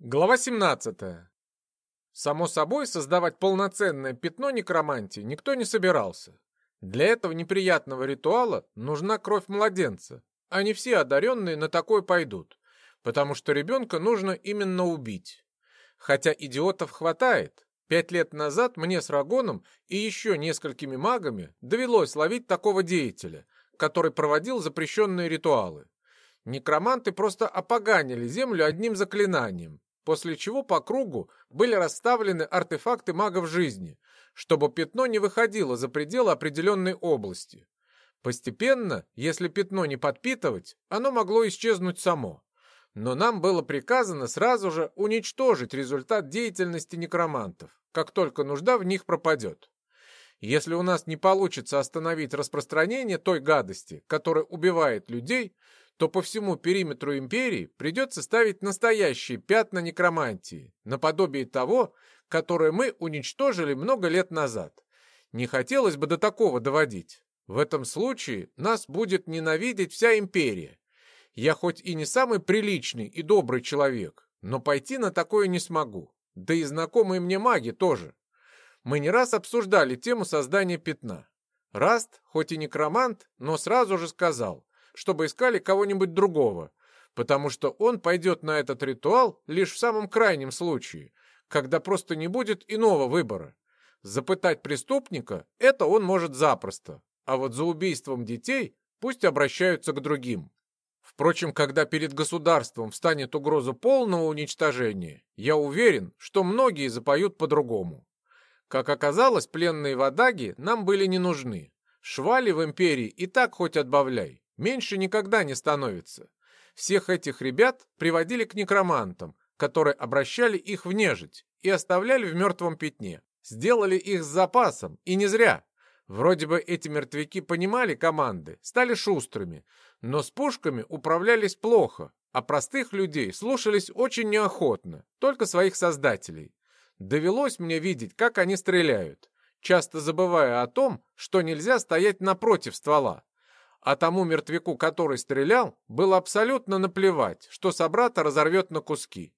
Глава 17. Само собой, создавать полноценное пятно некромантии никто не собирался. Для этого неприятного ритуала нужна кровь младенца, а не все одаренные на такой пойдут, потому что ребенка нужно именно убить. Хотя идиотов хватает. Пять лет назад мне с Рагоном и еще несколькими магами довелось ловить такого деятеля, который проводил запрещенные ритуалы. Некроманты просто опоганили землю одним заклинанием, после чего по кругу были расставлены артефакты магов жизни, чтобы пятно не выходило за пределы определенной области. Постепенно, если пятно не подпитывать, оно могло исчезнуть само. Но нам было приказано сразу же уничтожить результат деятельности некромантов, как только нужда в них пропадет. Если у нас не получится остановить распространение той гадости, которая убивает людей, то по всему периметру империи придется ставить настоящие пятна некромантии, наподобие того, которое мы уничтожили много лет назад. Не хотелось бы до такого доводить. В этом случае нас будет ненавидеть вся империя. Я хоть и не самый приличный и добрый человек, но пойти на такое не смогу. Да и знакомые мне маги тоже. Мы не раз обсуждали тему создания пятна. Раст, хоть и некромант, но сразу же сказал, чтобы искали кого-нибудь другого, потому что он пойдет на этот ритуал лишь в самом крайнем случае, когда просто не будет иного выбора. Запытать преступника – это он может запросто, а вот за убийством детей пусть обращаются к другим. Впрочем, когда перед государством встанет угроза полного уничтожения, я уверен, что многие запоют по-другому. Как оказалось, пленные водаги нам были не нужны. Швали в империи и так хоть отбавляй. Меньше никогда не становится. Всех этих ребят приводили к некромантам, которые обращали их в нежить и оставляли в мертвом пятне. Сделали их с запасом, и не зря. Вроде бы эти мертвяки понимали команды, стали шустрыми, но с пушками управлялись плохо, а простых людей слушались очень неохотно, только своих создателей. Довелось мне видеть, как они стреляют, часто забывая о том, что нельзя стоять напротив ствола. А тому мертвяку, который стрелял, было абсолютно наплевать, что собрата разорвет на куски.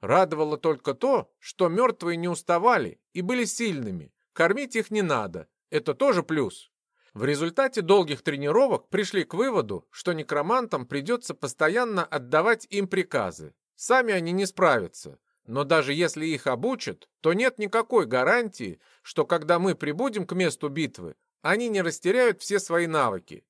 Радовало только то, что мертвые не уставали и были сильными. Кормить их не надо. Это тоже плюс. В результате долгих тренировок пришли к выводу, что некромантам придется постоянно отдавать им приказы. Сами они не справятся. Но даже если их обучат, то нет никакой гарантии, что когда мы прибудем к месту битвы, они не растеряют все свои навыки.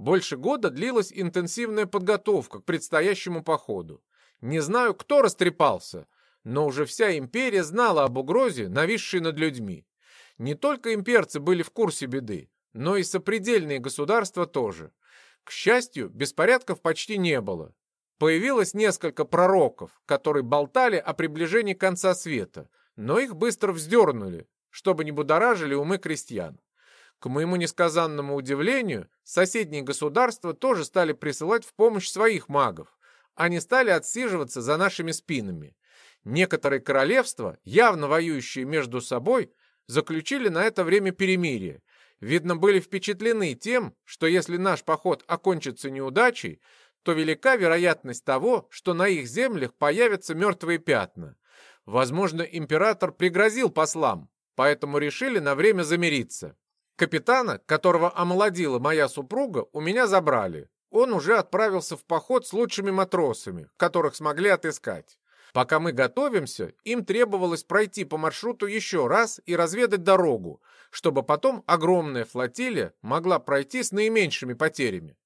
Больше года длилась интенсивная подготовка к предстоящему походу. Не знаю, кто растрепался, но уже вся империя знала об угрозе, нависшей над людьми. Не только имперцы были в курсе беды, но и сопредельные государства тоже. К счастью, беспорядков почти не было. Появилось несколько пророков, которые болтали о приближении конца света, но их быстро вздернули, чтобы не будоражили умы крестьян. К моему несказанному удивлению, соседние государства тоже стали присылать в помощь своих магов. Они стали отсиживаться за нашими спинами. Некоторые королевства, явно воюющие между собой, заключили на это время перемирие. Видно, были впечатлены тем, что если наш поход окончится неудачей, то велика вероятность того, что на их землях появятся мертвые пятна. Возможно, император пригрозил послам, поэтому решили на время замириться. Капитана, которого омолодила моя супруга, у меня забрали. Он уже отправился в поход с лучшими матросами, которых смогли отыскать. Пока мы готовимся, им требовалось пройти по маршруту еще раз и разведать дорогу, чтобы потом огромная флотилия могла пройти с наименьшими потерями.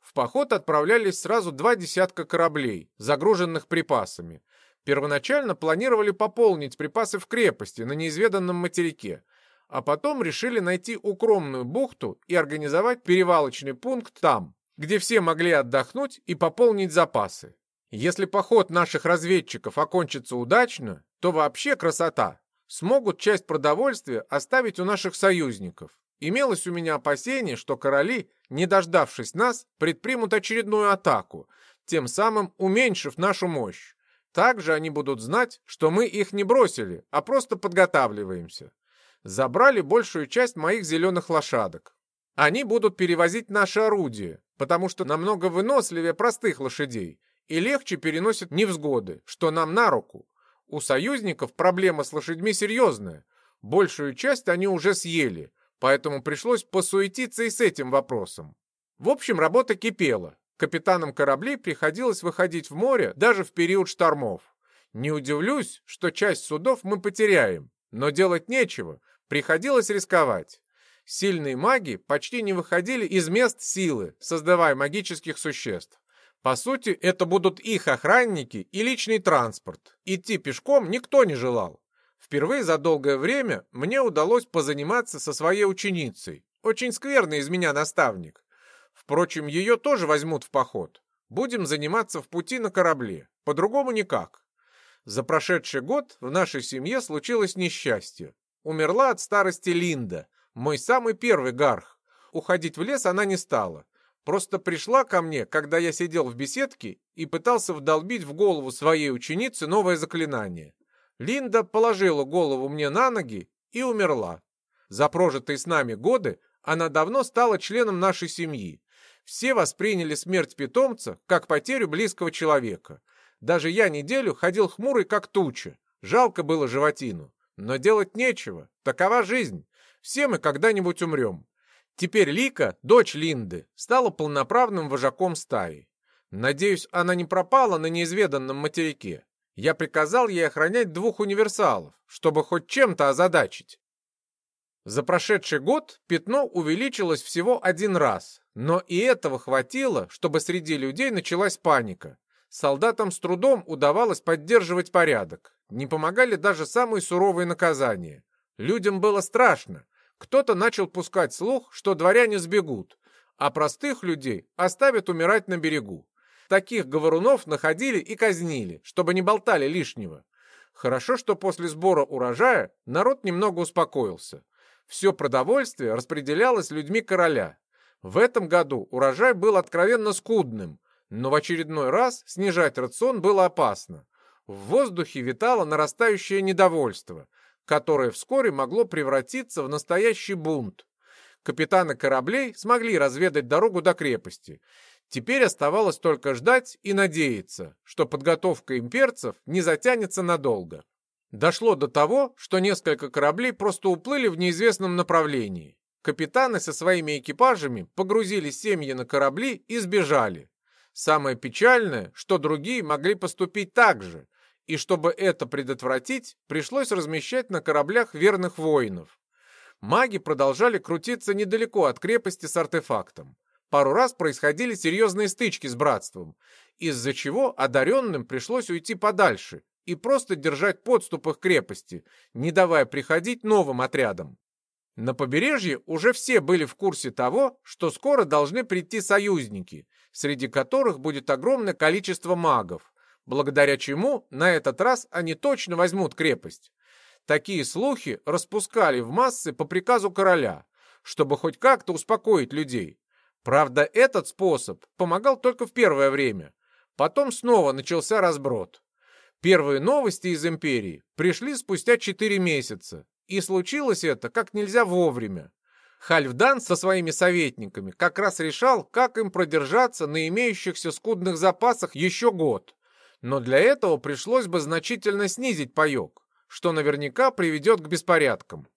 В поход отправлялись сразу два десятка кораблей, загруженных припасами. Первоначально планировали пополнить припасы в крепости на неизведанном материке, а потом решили найти укромную бухту и организовать перевалочный пункт там, где все могли отдохнуть и пополнить запасы. Если поход наших разведчиков окончится удачно, то вообще красота. Смогут часть продовольствия оставить у наших союзников. Имелось у меня опасение, что короли, не дождавшись нас, предпримут очередную атаку, тем самым уменьшив нашу мощь. Также они будут знать, что мы их не бросили, а просто подготавливаемся забрали большую часть моих зеленых лошадок. Они будут перевозить наши орудия, потому что намного выносливее простых лошадей, и легче переносят невзгоды, что нам на руку. У союзников проблема с лошадьми серьезная. Большую часть они уже съели, поэтому пришлось посуетиться и с этим вопросом. В общем, работа кипела. Капитанам кораблей приходилось выходить в море даже в период штормов. Не удивлюсь, что часть судов мы потеряем, но делать нечего, приходилось рисковать. Сильные маги почти не выходили из мест силы, создавая магических существ. По сути, это будут их охранники и личный транспорт. Идти пешком никто не желал. Впервые за долгое время мне удалось позаниматься со своей ученицей. Очень скверный из меня наставник. Впрочем, ее тоже возьмут в поход. Будем заниматься в пути на корабле. По-другому никак. За прошедший год в нашей семье случилось несчастье. Умерла от старости Линда, мой самый первый гарх. Уходить в лес она не стала. Просто пришла ко мне, когда я сидел в беседке и пытался вдолбить в голову своей ученицы новое заклинание. Линда положила голову мне на ноги и умерла. За прожитые с нами годы она давно стала членом нашей семьи. Все восприняли смерть питомца как потерю близкого человека. Даже я неделю ходил хмурый, как туча. Жалко было животину. Но делать нечего. Такова жизнь. Все мы когда-нибудь умрем. Теперь Лика, дочь Линды, стала полноправным вожаком стаи. Надеюсь, она не пропала на неизведанном материке. Я приказал ей охранять двух универсалов, чтобы хоть чем-то озадачить. За прошедший год пятно увеличилось всего один раз, но и этого хватило, чтобы среди людей началась паника. Солдатам с трудом удавалось поддерживать порядок. Не помогали даже самые суровые наказания. Людям было страшно, кто-то начал пускать слух, что дворяне сбегут, а простых людей оставят умирать на берегу. Таких говорунов находили и казнили, чтобы не болтали лишнего. Хорошо, что после сбора урожая народ немного успокоился. Все продовольствие распределялось людьми короля. В этом году урожай был откровенно скудным, но в очередной раз снижать рацион было опасно. В воздухе витало нарастающее недовольство – которое вскоре могло превратиться в настоящий бунт. Капитаны кораблей смогли разведать дорогу до крепости. Теперь оставалось только ждать и надеяться, что подготовка имперцев не затянется надолго. Дошло до того, что несколько кораблей просто уплыли в неизвестном направлении. Капитаны со своими экипажами погрузили семьи на корабли и сбежали. Самое печальное, что другие могли поступить так же, и чтобы это предотвратить, пришлось размещать на кораблях верных воинов. Маги продолжали крутиться недалеко от крепости с артефактом. Пару раз происходили серьезные стычки с братством, из-за чего одаренным пришлось уйти подальше и просто держать подступы к крепости, не давая приходить новым отрядам. На побережье уже все были в курсе того, что скоро должны прийти союзники, среди которых будет огромное количество магов благодаря чему на этот раз они точно возьмут крепость. Такие слухи распускали в массы по приказу короля, чтобы хоть как-то успокоить людей. Правда, этот способ помогал только в первое время. Потом снова начался разброд. Первые новости из империи пришли спустя четыре месяца, и случилось это как нельзя вовремя. Хальфдан со своими советниками как раз решал, как им продержаться на имеющихся скудных запасах еще год. Но для этого пришлось бы значительно снизить паёк, что наверняка приведет к беспорядкам.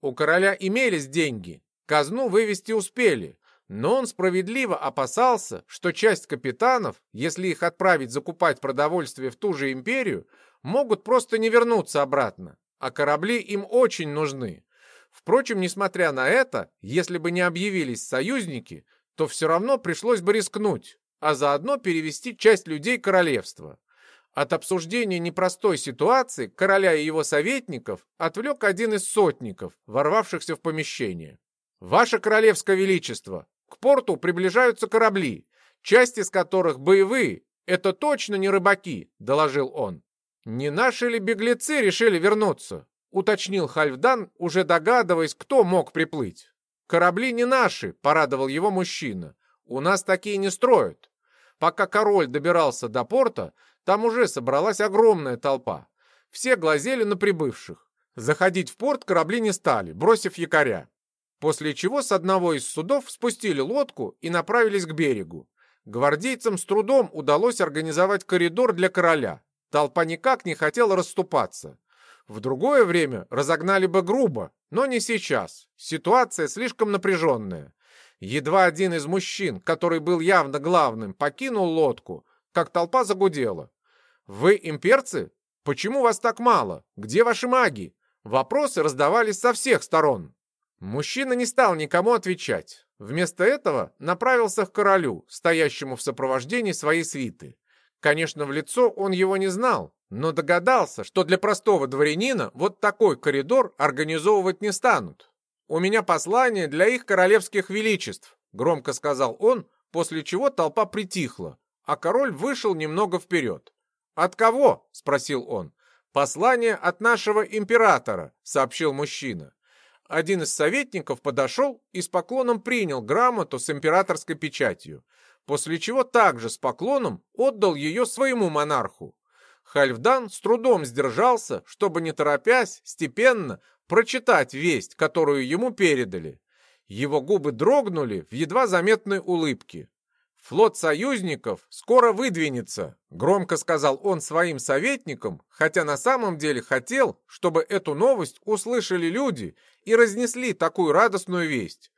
У короля имелись деньги, казну вывести успели, но он справедливо опасался, что часть капитанов, если их отправить закупать продовольствие в ту же империю, могут просто не вернуться обратно, а корабли им очень нужны. Впрочем, несмотря на это, если бы не объявились союзники, то все равно пришлось бы рискнуть, а заодно перевести часть людей королевства. От обсуждения непростой ситуации короля и его советников отвлек один из сотников, ворвавшихся в помещение. «Ваше королевское величество, к порту приближаются корабли, часть из которых боевые. Это точно не рыбаки», — доложил он. «Не наши ли беглецы решили вернуться?» — уточнил Хальфдан, уже догадываясь, кто мог приплыть. «Корабли не наши», — порадовал его мужчина. «У нас такие не строят». Пока король добирался до порта, там уже собралась огромная толпа. Все глазели на прибывших. Заходить в порт корабли не стали, бросив якоря. После чего с одного из судов спустили лодку и направились к берегу. Гвардейцам с трудом удалось организовать коридор для короля. Толпа никак не хотела расступаться. В другое время разогнали бы грубо, но не сейчас. Ситуация слишком напряженная. Едва один из мужчин, который был явно главным, покинул лодку, как толпа загудела. «Вы имперцы? Почему вас так мало? Где ваши маги?» Вопросы раздавались со всех сторон. Мужчина не стал никому отвечать. Вместо этого направился к королю, стоящему в сопровождении своей свиты. Конечно, в лицо он его не знал, но догадался, что для простого дворянина вот такой коридор организовывать не станут. «У меня послание для их королевских величеств», — громко сказал он, после чего толпа притихла, а король вышел немного вперед. «От кого?» — спросил он. «Послание от нашего императора», — сообщил мужчина. Один из советников подошел и с поклоном принял грамоту с императорской печатью, после чего также с поклоном отдал ее своему монарху. Хальфдан с трудом сдержался, чтобы, не торопясь, степенно прочитать весть, которую ему передали. Его губы дрогнули в едва заметной улыбке. «Флот союзников скоро выдвинется», — громко сказал он своим советникам, хотя на самом деле хотел, чтобы эту новость услышали люди и разнесли такую радостную весть.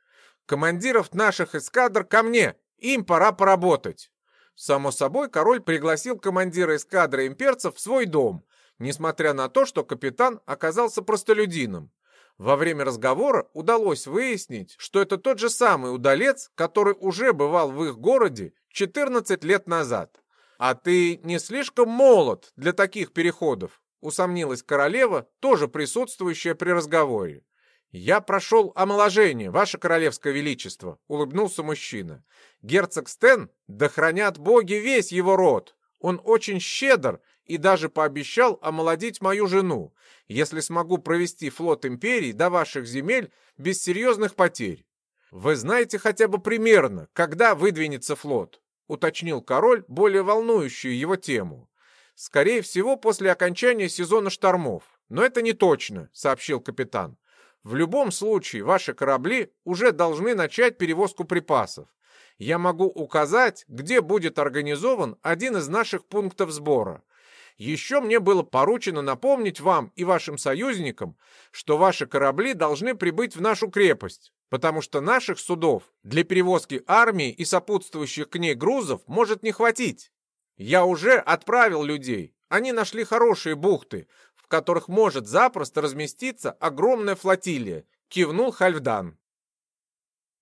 «Командиров наших эскадр ко мне, им пора поработать». Само собой, король пригласил командира эскадры имперцев в свой дом, несмотря на то, что капитан оказался простолюдином. Во время разговора удалось выяснить, что это тот же самый удалец, который уже бывал в их городе 14 лет назад. «А ты не слишком молод для таких переходов?» — усомнилась королева, тоже присутствующая при разговоре. «Я прошел омоложение, ваше королевское величество», — улыбнулся мужчина. «Герцог Стен, да хранят боги весь его род. Он очень щедр и даже пообещал омолодить мою жену, если смогу провести флот империи до ваших земель без серьезных потерь. Вы знаете хотя бы примерно, когда выдвинется флот?» — уточнил король более волнующую его тему. «Скорее всего, после окончания сезона штормов. Но это не точно», — сообщил капитан. «В любом случае, ваши корабли уже должны начать перевозку припасов. Я могу указать, где будет организован один из наших пунктов сбора. Еще мне было поручено напомнить вам и вашим союзникам, что ваши корабли должны прибыть в нашу крепость, потому что наших судов для перевозки армии и сопутствующих к ней грузов может не хватить. Я уже отправил людей. Они нашли хорошие бухты, которых может запросто разместиться огромная флотилия, кивнул Хальфдан.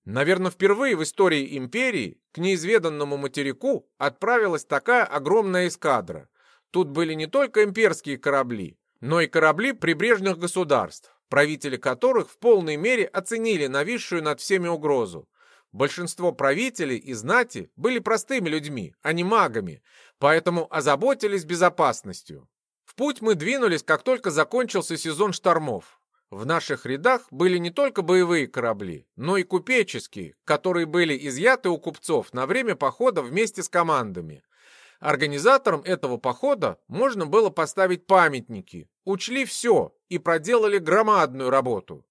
Наверное, впервые в истории империи к неизведанному материку отправилась такая огромная эскадра – Тут были не только имперские корабли, но и корабли прибрежных государств, правители которых в полной мере оценили нависшую над всеми угрозу. Большинство правителей и знати были простыми людьми, а не магами, поэтому озаботились безопасностью. Путь мы двинулись, как только закончился сезон штормов. В наших рядах были не только боевые корабли, но и купеческие, которые были изъяты у купцов на время похода вместе с командами. Организаторам этого похода можно было поставить памятники, учли все и проделали громадную работу.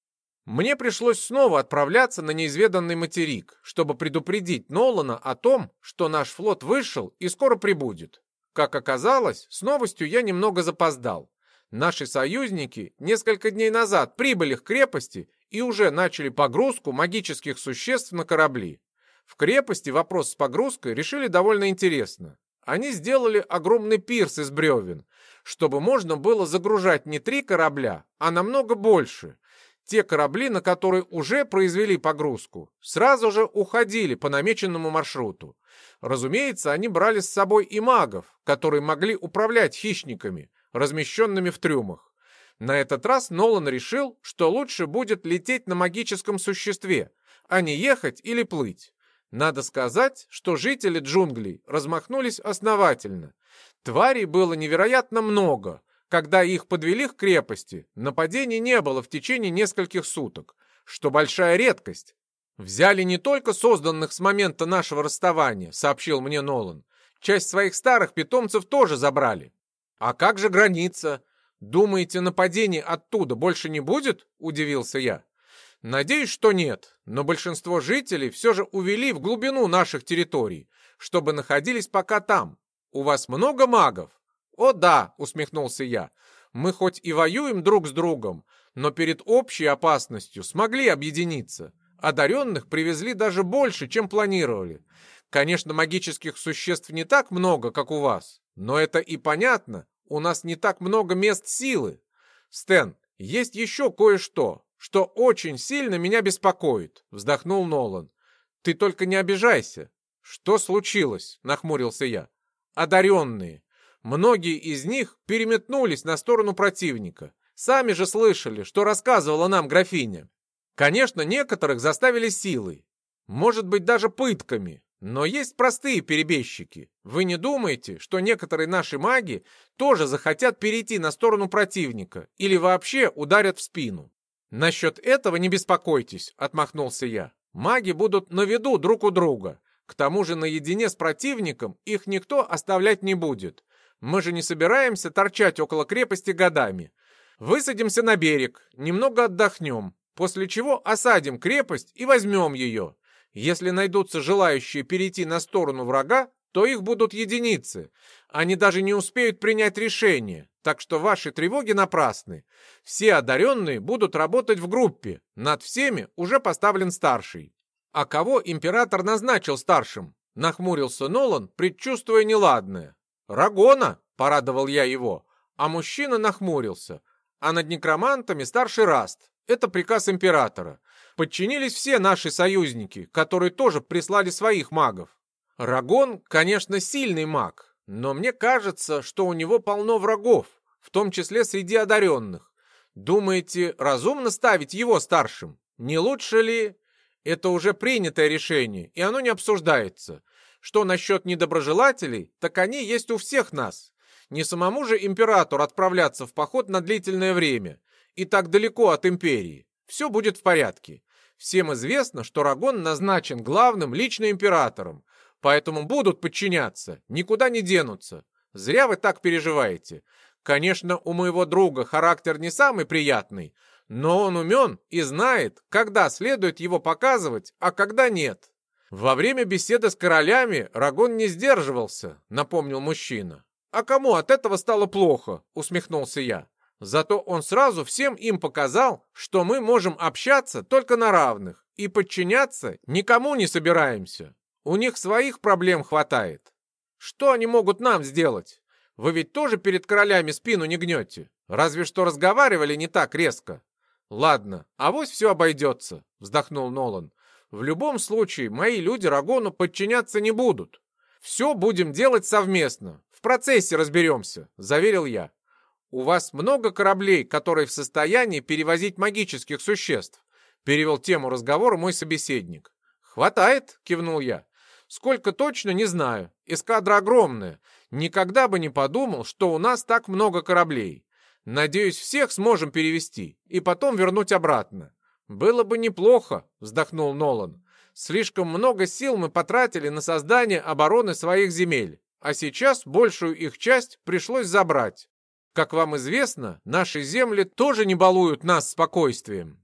Мне пришлось снова отправляться на неизведанный материк, чтобы предупредить Нолана о том, что наш флот вышел и скоро прибудет. Как оказалось, с новостью я немного запоздал. Наши союзники несколько дней назад прибыли к крепости и уже начали погрузку магических существ на корабли. В крепости вопрос с погрузкой решили довольно интересно. Они сделали огромный пирс из бревен, чтобы можно было загружать не три корабля, а намного больше. Те корабли, на которые уже произвели погрузку, сразу же уходили по намеченному маршруту. Разумеется, они брали с собой и магов, которые могли управлять хищниками, размещенными в трюмах. На этот раз Нолан решил, что лучше будет лететь на магическом существе, а не ехать или плыть. Надо сказать, что жители джунглей размахнулись основательно. Тварей было невероятно много. Когда их подвели к крепости, нападений не было в течение нескольких суток, что большая редкость. «Взяли не только созданных с момента нашего расставания», — сообщил мне Нолан. «Часть своих старых питомцев тоже забрали». «А как же граница? Думаете, нападений оттуда больше не будет?» — удивился я. Надеюсь, что нет, но большинство жителей все же увели в глубину наших территорий, чтобы находились пока там. У вас много магов? О да, усмехнулся я. Мы хоть и воюем друг с другом, но перед общей опасностью смогли объединиться. Одаренных привезли даже больше, чем планировали. Конечно, магических существ не так много, как у вас, но это и понятно. У нас не так много мест силы. Стэн, есть еще кое-что, что очень сильно меня беспокоит, вздохнул Нолан. Ты только не обижайся. Что случилось? Нахмурился я. Одаренные. Многие из них переметнулись на сторону противника. Сами же слышали, что рассказывала нам графиня. Конечно, некоторых заставили силой. Может быть, даже пытками. Но есть простые перебежчики. Вы не думаете, что некоторые наши маги тоже захотят перейти на сторону противника или вообще ударят в спину? Насчет этого не беспокойтесь, отмахнулся я. Маги будут на виду друг у друга. К тому же наедине с противником их никто оставлять не будет. Мы же не собираемся торчать около крепости годами. Высадимся на берег, немного отдохнем, после чего осадим крепость и возьмем ее. Если найдутся желающие перейти на сторону врага, то их будут единицы. Они даже не успеют принять решение, так что ваши тревоги напрасны. Все одаренные будут работать в группе, над всеми уже поставлен старший. А кого император назначил старшим? Нахмурился Нолан, предчувствуя неладное. «Рагона!» — порадовал я его. А мужчина нахмурился. А над некромантами старший Раст. Это приказ императора. Подчинились все наши союзники, которые тоже прислали своих магов. Рагон, конечно, сильный маг, но мне кажется, что у него полно врагов, в том числе среди одаренных. Думаете, разумно ставить его старшим? Не лучше ли... Это уже принятое решение, и оно не обсуждается. Что насчет недоброжелателей, так они есть у всех нас. Не самому же императору отправляться в поход на длительное время и так далеко от империи. Все будет в порядке. Всем известно, что Рагон назначен главным лично императором, поэтому будут подчиняться, никуда не денутся. Зря вы так переживаете. Конечно, у моего друга характер не самый приятный, но он умен и знает, когда следует его показывать, а когда нет. Во время беседы с королями Рагон не сдерживался, напомнил мужчина. А кому от этого стало плохо? усмехнулся я. Зато он сразу всем им показал, что мы можем общаться только на равных и подчиняться никому не собираемся. У них своих проблем хватает. Что они могут нам сделать? Вы ведь тоже перед королями спину не гнете. Разве что разговаривали не так резко. Ладно, авось все обойдется, вздохнул Нолан. В любом случае, мои люди Рагону подчиняться не будут. Все будем делать совместно. В процессе разберемся, заверил я. «У вас много кораблей, которые в состоянии перевозить магических существ?» Перевел тему разговора мой собеседник. «Хватает», — кивнул я. «Сколько точно, не знаю. Эскадра огромная. Никогда бы не подумал, что у нас так много кораблей. Надеюсь, всех сможем перевести и потом вернуть обратно». «Было бы неплохо», — вздохнул Нолан. «Слишком много сил мы потратили на создание обороны своих земель, а сейчас большую их часть пришлось забрать. Как вам известно, наши земли тоже не балуют нас спокойствием.